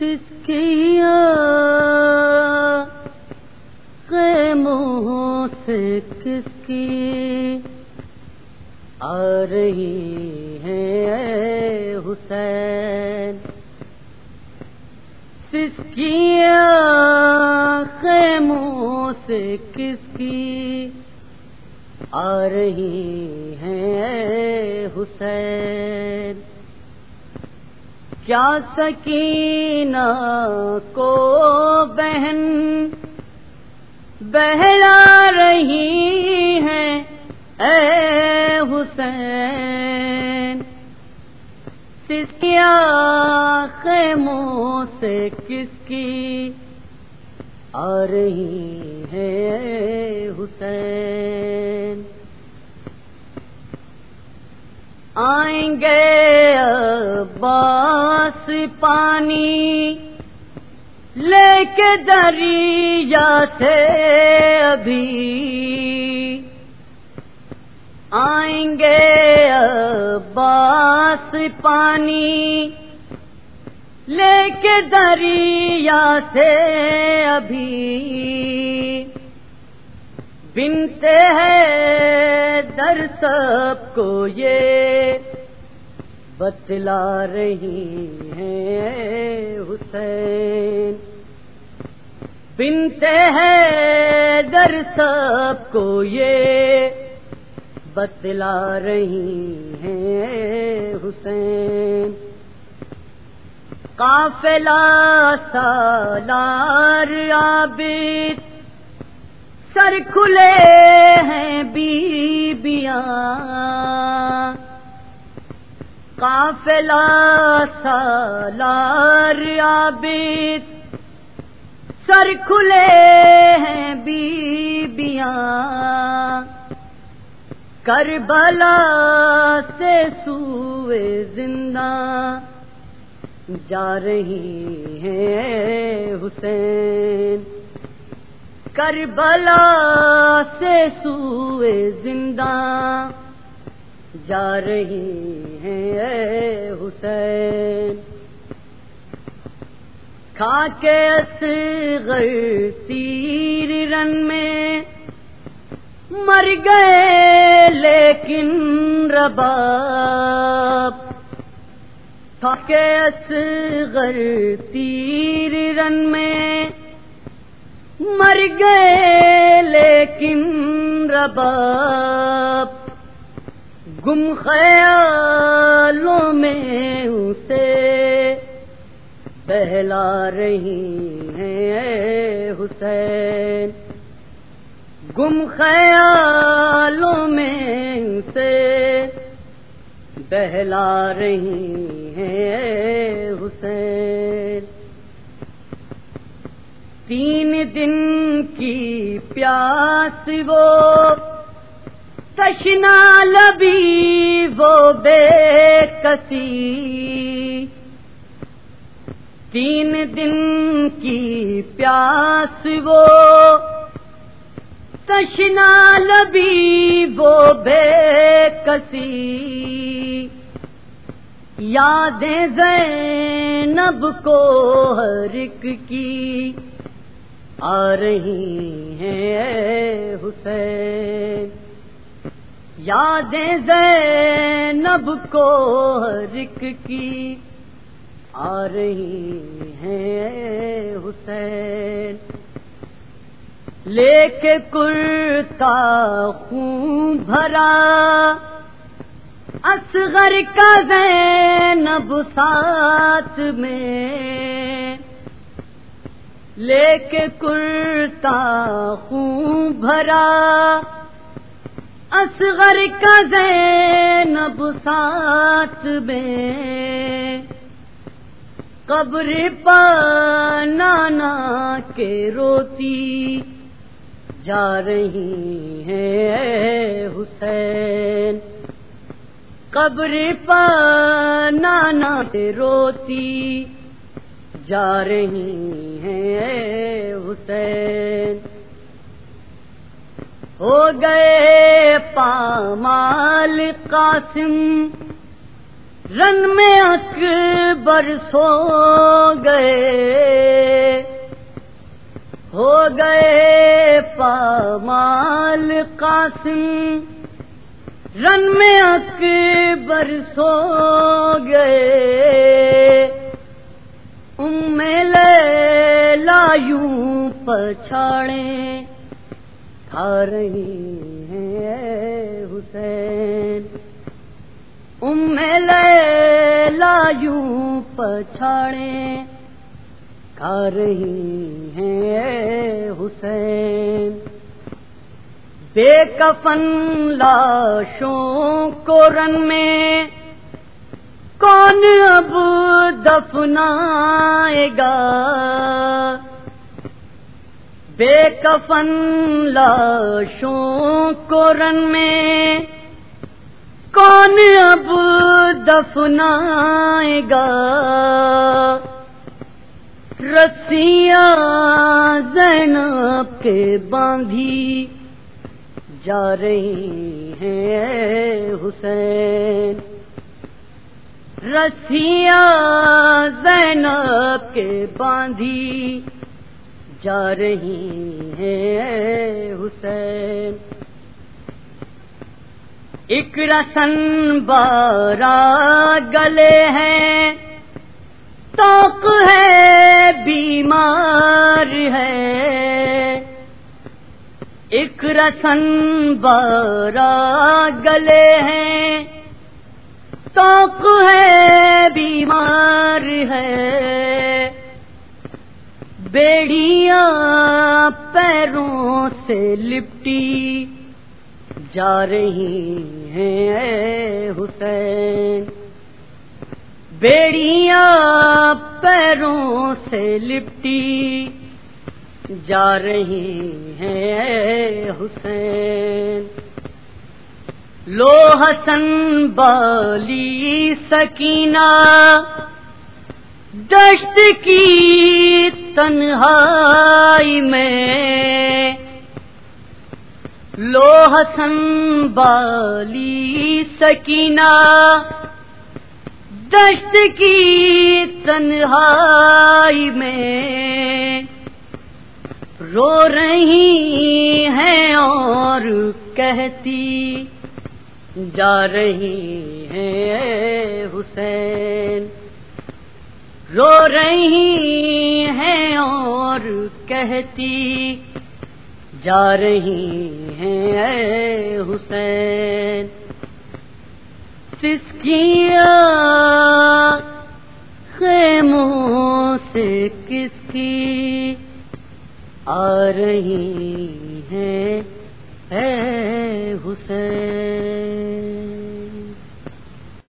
سسکیا خیموں سے کس کی آ رہی ہے حسین؟ سسکیا خیموں سے کس کی آ رہی ہیں حسین؟ کیا سکینہ کو بہن بہلا رہی ہیں اے حسین کیا خیموں سے کس کی آ رہی ہے حسین آئیں گے باس پانی لے کے دریا سے ابھی آئیں گے باس پانی لے کے دریا سے ابھی بنتے ہیں در سب کو یہ بتلا رہی ہیں حسین۔ بنتے ہیں در سب کو یہ بتلا رہی ہیں حسین۔ قافلہ سالار عابد سر کھلے ہیں بیبیاں۔ قافلہ سالار عابد۔ سر کھلے ہیں بیبیاں۔ کربلا سے سوئے زندہ۔ جا رہی ہیں حسین۔ کربلا سے سوئے زندہ جا رہی ہیں حسین۔ کھا کے اصغر تیر رن میں مر گئے لیکن رباب۔ کھا کے اصغر تیر رن میں مر گئے لیکن رباب گم خیالوں میں اسے بہلا رہی ہیں حسین۔ گم خیالوں میں اسے بہلا رہی ہیں حسین۔ تین دن کی پیاس وہ کشنا لبی وہ بے کسی۔ تین دن کی پیاس وہ کشنا لبی وہ بے کسی۔ یادیں زینب کو ہر ایک کی آ رہی ہیں حسین۔ یادیں زینب کو رک کی آ رہی ہیں حسین۔ لے کے کرتا خون بھرا، اصغر کا زینب ساتھ میں۔ لے کے کرتا خون بھرا۔ اصغر کا زینب ساتھ میں۔ قبر پا نانا کے روتی جا رہی ہیں حسین۔ قبر پا نانا کے روتی جا رہی حسین۔ ہو گئے پامال قاسم، رن میں اکبر سو گئے۔ ہو گئے پامال قاسم، رن میں اکبر سو گئے۔ ام لا یوں پچھاڑے، کھا رہی ہیں حسین۔ ام لا یوں پچھاڑے، کھا رہی ہیں حسین۔ بے کفن لاشوں کو رن میں کون اب دفنائے گا؟ بے کفن لاشوں کو رن میں کون اب دفنائے گا؟ رسیاں زینب کے باندھی جا رہی ہیں حسین۔ رسیاں زینب کے باندھی جا رہی ہیں حسین۔ ایک رسن بارہ گلے ہیں توق ہے، بیمار ہے۔ ایک رسن بارہ گلے ہیں توق ہے، بیمار ہے۔ بیڑیاں پیروں سے لپٹی جا رہی ہیں حسین۔ بیڑیاں پیروں سے لپٹی جا رہی ہیں حسین۔ لو حسن بالی سکینہ، دشت کی تنہائی میں۔ لو حسن بالی سکینہ، دشت کی تنہائی میں۔ رو رہی ہیں اور کہتی جا رہی ہیں حسین۔ رو رہی ہیں اور کہتی، جا رہی ہیں حسین۔ سسکیاں خیموں سے کس کی آ رہی ہیں اے حسین۔